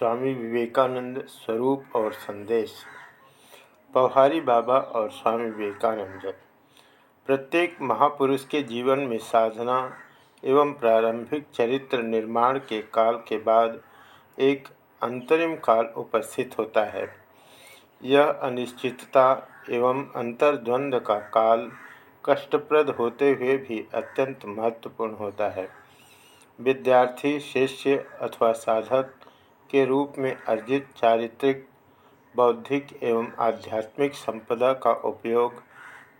स्वामी विवेकानंद स्वरूप और संदेश। पौहारी बाबा और स्वामी विवेकानंद। प्रत्येक महापुरुष के जीवन में साधना एवं प्रारंभिक चरित्र निर्माण के काल के बाद एक अंतरिम काल उपस्थित होता है। यह अनिश्चितता एवं अंतर्द्वंद का काल कष्टप्रद होते हुए भी अत्यंत महत्वपूर्ण होता है। विद्यार्थी, शिष्य अथवा साधक के रूप में अर्जित चारित्रिक, बौद्धिक एवं आध्यात्मिक संपदा का उपयोग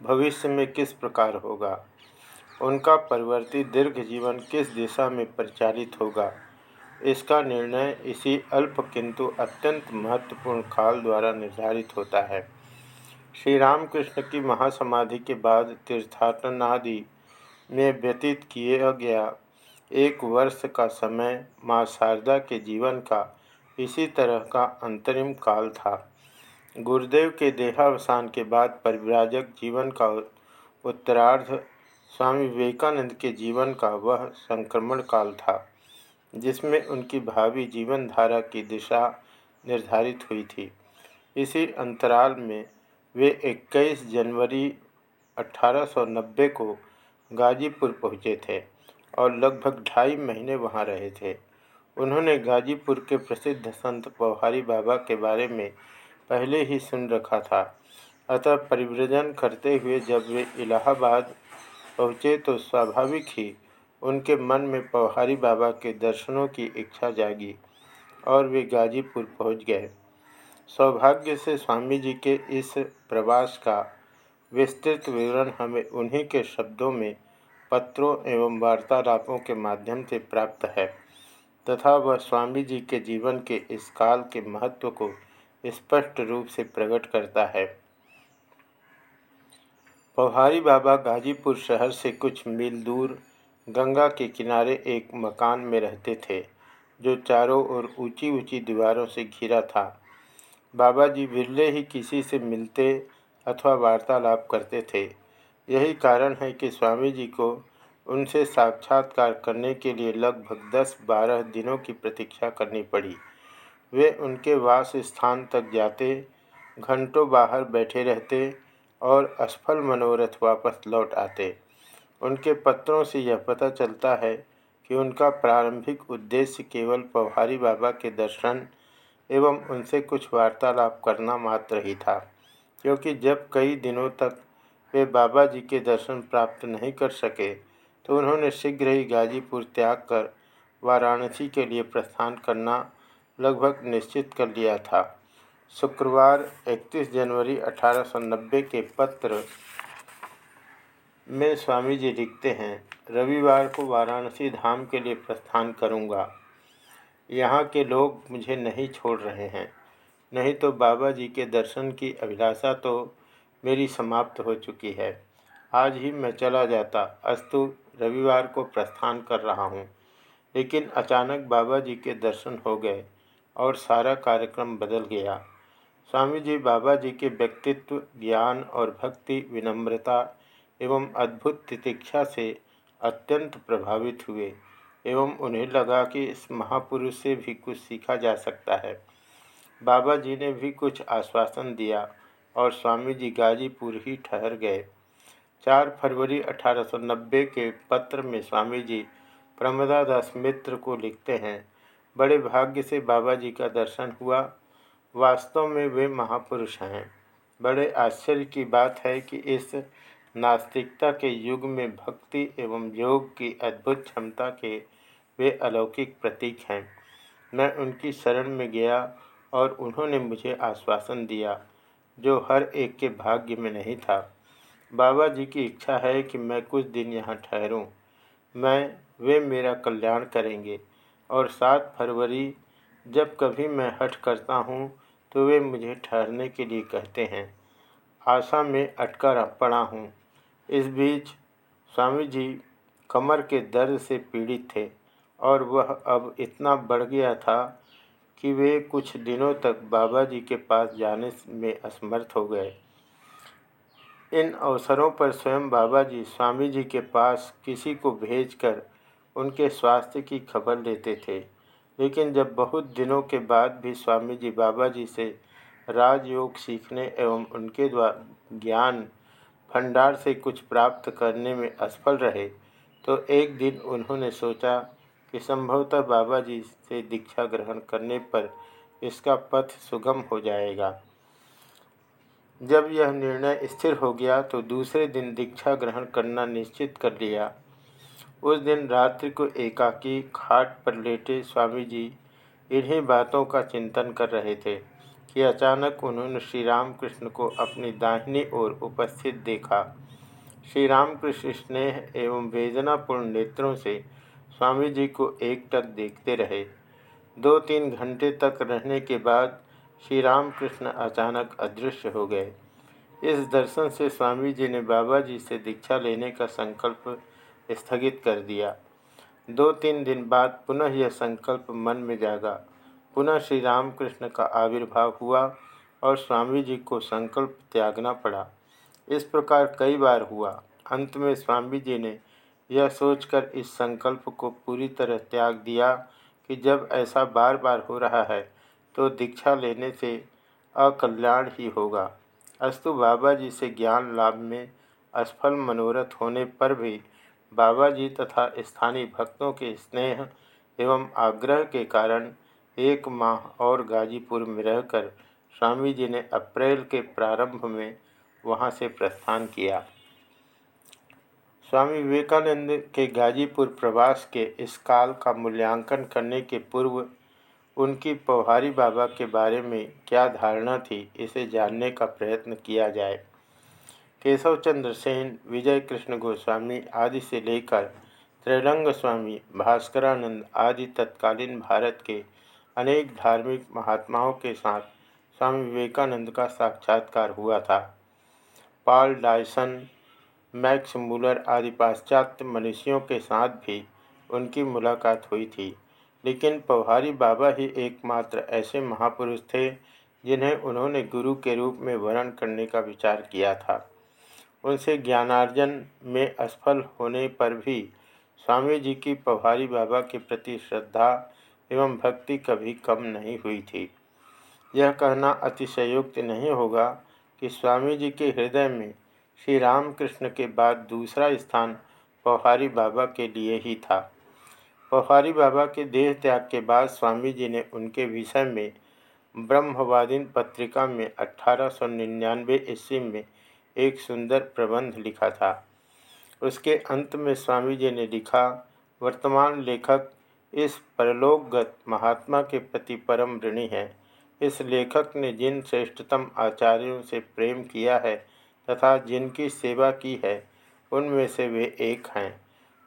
भविष्य में किस प्रकार होगा? उनका परिवर्तित दीर्घ जीवन किस दिशा में परिचालित होगा? इसका निर्णय इसी अल्प किंतु अत्यंत महत्वपूर्ण काल द्वारा निर्धारित होता है। श्री रामकृष्ण की महासमाधि के बाद तीर्थाटनादि में व्यतीत किया गया एक वर्ष का समय माँ शारदा के जीवन का इसी तरह का अंतरिम काल था। गुरुदेव के देहावसान के बाद परिव्राजक जीवन का उत्तरार्ध स्वामी विवेकानंद के जीवन का वह संक्रमण काल था, जिसमें उनकी भावी जीवन धारा की दिशा निर्धारित हुई थी। इसी अंतराल में वे 21 जनवरी 1890 को गाजीपुर पहुँचे थे और लगभग ढाई महीने वहाँ रहे थे। उन्होंने गाजीपुर के प्रसिद्ध संत पौहारी बाबा के बारे में पहले ही सुन रखा था। अतः परिव्रजन करते हुए जब वे इलाहाबाद पहुँचे तो स्वाभाविक ही उनके मन में पौहारी बाबा के दर्शनों की इच्छा जागी और वे गाजीपुर पहुँच गए। सौभाग्य से स्वामी जी के इस प्रवास का विस्तृत विवरण हमें उन्हीं के शब्दों में पत्रों एवं वार्तालापों के माध्यम से प्राप्त है। तथा वह स्वामी जी के जीवन के इस काल के महत्व को स्पष्ट रूप से प्रकट करता है। पौहारी बाबा गाजीपुर शहर से कुछ मील दूर गंगा के किनारे एक मकान में रहते थे, जो चारों ओर ऊँची ऊँची दीवारों से घिरा था। बाबा जी बिरले ही किसी से मिलते अथवा वार्तालाप करते थे। यही कारण है कि स्वामी जी को उनसे साक्षात्कार करने के लिए लगभग दस बारह दिनों की प्रतीक्षा करनी पड़ी। वे उनके वास स्थान तक जाते, घंटों बाहर बैठे रहते और असफल मनोरथ वापस लौट आते। उनके पत्रों से यह पता चलता है कि उनका प्रारंभिक उद्देश्य केवल पौहारी बाबा के दर्शन एवं उनसे कुछ वार्तालाप करना मात्र ही था, क्योंकि जब कई दिनों तक वे बाबा जी के दर्शन प्राप्त नहीं कर सके तो उन्होंने शीघ्र ही गाजीपुर त्याग कर वाराणसी के लिए प्रस्थान करना लगभग निश्चित कर लिया था। शुक्रवार 31 जनवरी 1890 के पत्र में स्वामी जी लिखते हैं, रविवार को वाराणसी धाम के लिए प्रस्थान करूँगा। यहाँ के लोग मुझे नहीं छोड़ रहे हैं। नहीं तो बाबा जी के दर्शन की अभिलाषा तो मेरी समाप्त हो चुकी है। आज ही मैं चला जाता। अस्तु रविवार को प्रस्थान कर रहा हूँ। लेकिन अचानक बाबा जी के दर्शन हो गए और सारा कार्यक्रम बदल गया। स्वामी जी बाबा जी के व्यक्तित्व, ज्ञान और भक्ति विनम्रता एवं अद्भुत तितिक्षा से अत्यंत प्रभावित हुए एवं उन्हें लगा कि इस महापुरुष से भी कुछ सीखा जा सकता है। बाबा जी ने भी कुछ आश्वासन दिया और स्वामी जी गाजीपुर ही ठहर गए। चार फरवरी 1890 के पत्र में स्वामी जी प्रमदा दास मित्र को लिखते हैं, बड़े भाग्य से बाबा जी का दर्शन हुआ। वास्तव में वे महापुरुष हैं। बड़े आश्चर्य की बात है कि इस नास्तिकता के युग में भक्ति एवं योग की अद्भुत क्षमता के वे अलौकिक प्रतीक हैं। मैं उनकी शरण में गया और उन्होंने मुझे आश्वासन दिया, जो हर एक के भाग्य में नहीं था। बाबा जी की इच्छा है कि मैं कुछ दिन यहाँ ठहरूँ। मैं, वे मेरा कल्याण करेंगे। और सात फरवरी, जब कभी मैं हट करता हूँ तो वे मुझे ठहरने के लिए कहते हैं। आशा में अटका पड़ा हूँ। इस बीच, स्वामी जी कमर के दर्द से पीड़ित थे, और वह अब इतना बढ़ गया था कि वे कुछ दिनों तक बाबा जी के पास जाने में असमर्थ हो गए। इन अवसरों पर स्वयं बाबा जी स्वामी जी के पास किसी को भेजकर उनके स्वास्थ्य की खबर लेते थे। लेकिन जब बहुत दिनों के बाद भी स्वामी जी बाबा जी से राजयोग सीखने एवं उनके द्वारा ज्ञान भंडार से कुछ प्राप्त करने में असफल रहे तो एक दिन उन्होंने सोचा कि संभवतः बाबा जी से दीक्षा ग्रहण करने पर इसका पथ सुगम हो जाएगा। जब यह निर्णय स्थिर हो गया तो दूसरे दिन दीक्षा ग्रहण करना निश्चित कर लिया। उस दिन रात्रि को एकाकी खाट पर लेटे स्वामी जी इन्हीं बातों का चिंतन कर रहे थे कि अचानक उन्होंने श्री रामकृष्ण को अपनी दाहिनी ओर उपस्थित देखा। श्री रामकृष्ण स्नेह एवं वेदनापूर्ण नेत्रों से स्वामी जी को एकटक देखते रहे। दो तीन घंटे तक रहने के बाद श्री रामकृष्ण अचानक अदृश्य हो गए। इस दर्शन से स्वामी जी ने बाबा जी से दीक्षा लेने का संकल्प स्थगित कर दिया। दो तीन दिन बाद पुनः यह संकल्प मन में जागा। पुनः श्री रामकृष्ण का आविर्भाव हुआ और स्वामी जी को संकल्प त्यागना पड़ा। इस प्रकार कई बार हुआ। अंत में स्वामी जी ने यह सोचकर इस संकल्प को पूरी तरह त्याग दिया कि जब ऐसा बार बार हो रहा है तो दीक्षा लेने से अकल्याण ही होगा। अस्तु बाबा जी से ज्ञान लाभ में असफल मनोरथ होने पर भी बाबा जी तथा स्थानीय भक्तों के स्नेह एवं आग्रह के कारण एक माह और गाजीपुर में रहकर स्वामी जी ने अप्रैल के प्रारंभ में वहाँ से प्रस्थान किया। स्वामी विवेकानंद के गाजीपुर प्रवास के इस काल का मूल्यांकन करने के पूर्व उनकी पौहारी बाबा के बारे में क्या धारणा थी, इसे जानने का प्रयत्न किया जाए। केशव चंद्र सेन, विजय कृष्ण गोस्वामी आदि से लेकर त्रैरंग स्वामी, भास्करानंद आदि तत्कालीन भारत के अनेक धार्मिक महात्माओं के साथ स्वामी विवेकानंद का साक्षात्कार हुआ था। पाल डायसन, मैक्स मूलर आदि पाश्चात्य मनुष्यों के साथ भी उनकी मुलाकात हुई थी। लेकिन पौहारी बाबा ही एकमात्र ऐसे महापुरुष थे, जिन्हें उन्होंने गुरु के रूप में वर्ण करने का विचार किया था। उनसे ज्ञानार्जन में असफल होने पर भी स्वामी जी की पभारी बाबा के प्रति श्रद्धा एवं भक्ति कभी कम नहीं हुई थी। यह कहना अतिशयोक्त नहीं होगा कि स्वामी जी के हृदय में श्री रामकृष्ण के बाद दूसरा स्थान पौहारी बाबा के लिए ही था। पौहारी बाबा के देह त्याग के बाद स्वामी जी ने उनके विषय में ब्रह्मवादिन पत्रिका में अठारह सौ निन्यानवे ईस्वी में एक सुंदर प्रबंध लिखा था। उसके अंत में स्वामी जी ने लिखा, वर्तमान लेखक इस परलोकगत महात्मा के प्रति परम ऋणी है। इस लेखक ने जिन श्रेष्ठतम आचार्यों से प्रेम किया है तथा जिनकी सेवा की है, उनमें से वे एक हैं।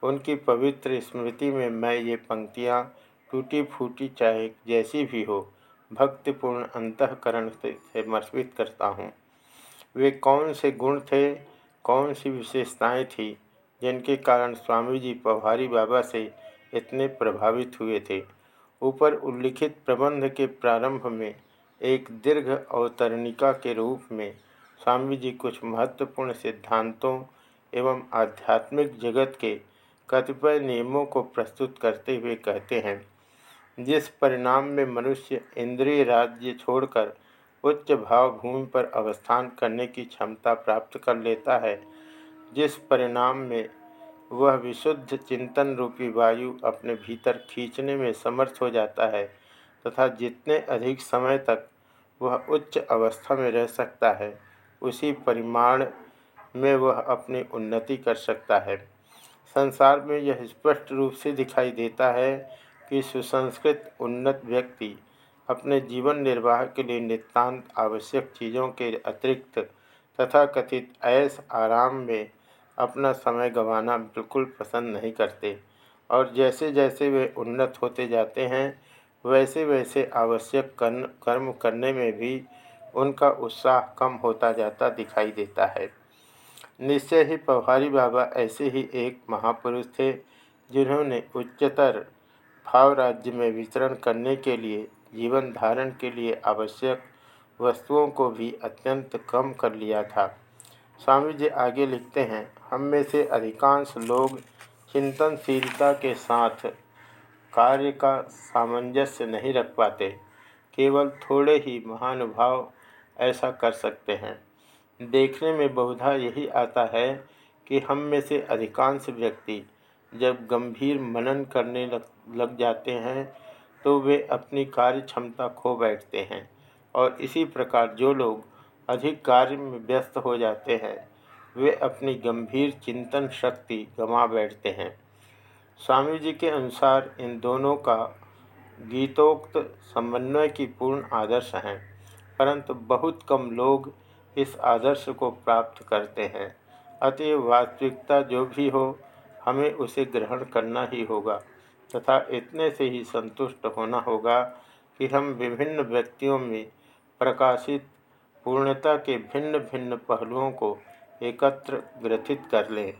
उनकी पवित्र स्मृति में मैं ये पंक्तियाँ टूटी फूटी चाहे जैसी भी हो, भक्तिपूर्ण अंतकरण से समर्पित करता हूँ। वे कौन से गुण थे, कौन सी विशेषताएँ थी, जिनके कारण स्वामी जी पौहारी बाबा से इतने प्रभावित हुए थे? ऊपर उल्लिखित प्रबंध के प्रारंभ में, एक दीर्घ अवतरणिका के रूप में स्वामी जी कुछ महत्वपूर्ण सिद्धांतों एवं आध्यात्मिक जगत के कतिपय नियमों को प्रस्तुत करते हुए कहते हैं, जिस परिणाम में मनुष्य इंद्रिय राज्य छोड़कर उच्च भाव भूमि पर अवस्थान करने की क्षमता प्राप्त कर लेता है, जिस परिणाम में वह विशुद्ध चिंतन रूपी वायु अपने भीतर खींचने में समर्थ हो जाता है तथा जितने अधिक समय तक वह उच्च अवस्था में रह सकता है, उसी परिमाण में वह अपनी उन्नति कर सकता है। संसार में यह स्पष्ट रूप से दिखाई देता है कि सुसंस्कृत उन्नत व्यक्ति अपने जीवन निर्वाह के लिए नितान्त आवश्यक चीज़ों के अतिरिक्त तथा कथित ऐस आराम में अपना समय गंवाना बिल्कुल पसंद नहीं करते और जैसे जैसे वे उन्नत होते जाते हैं वैसे वैसे आवश्यक कर्म करने में भी उनका उत्साह कम होता जाता दिखाई देता है। निश्चय ही पौहारी बाबा ऐसे ही एक महापुरुष थे, जिन्होंने उच्चतर भाव राज्य में विचरण करने के लिए, जीवन धारण के लिए आवश्यक वस्तुओं को भी अत्यंत कम कर लिया था। स्वामी जी आगे लिखते हैं, हम में से अधिकांश लोग चिंतनशीलता के साथ कार्य का सामंजस्य नहीं रख पाते, केवल थोड़े ही महानुभाव ऐसा कर सकते हैं। देखने में बहुधा यही आता है कि हम में से अधिकांश व्यक्ति जब गंभीर मनन करने लग लग जाते हैं तो वे अपनी कार्य क्षमता खो बैठते हैं और इसी प्रकार जो लोग अधिक कार्य में व्यस्त हो जाते हैं, वे अपनी गंभीर चिंतन शक्ति गंवा बैठते हैं। स्वामी जी के अनुसार इन दोनों का गीतोक्त समन्वय की पूर्ण आदर्श हैं, परंतु बहुत कम लोग इस आदर्श को प्राप्त करते हैं। अतएव वास्तविकता जो भी हो, हमें उसे ग्रहण करना ही होगा, तथा इतने से ही संतुष्ट होना होगा कि हम विभिन्न व्यक्तियों में प्रकाशित पूर्णता के भिन्न भिन्न पहलुओं को एकत्र ग्रथित कर लें।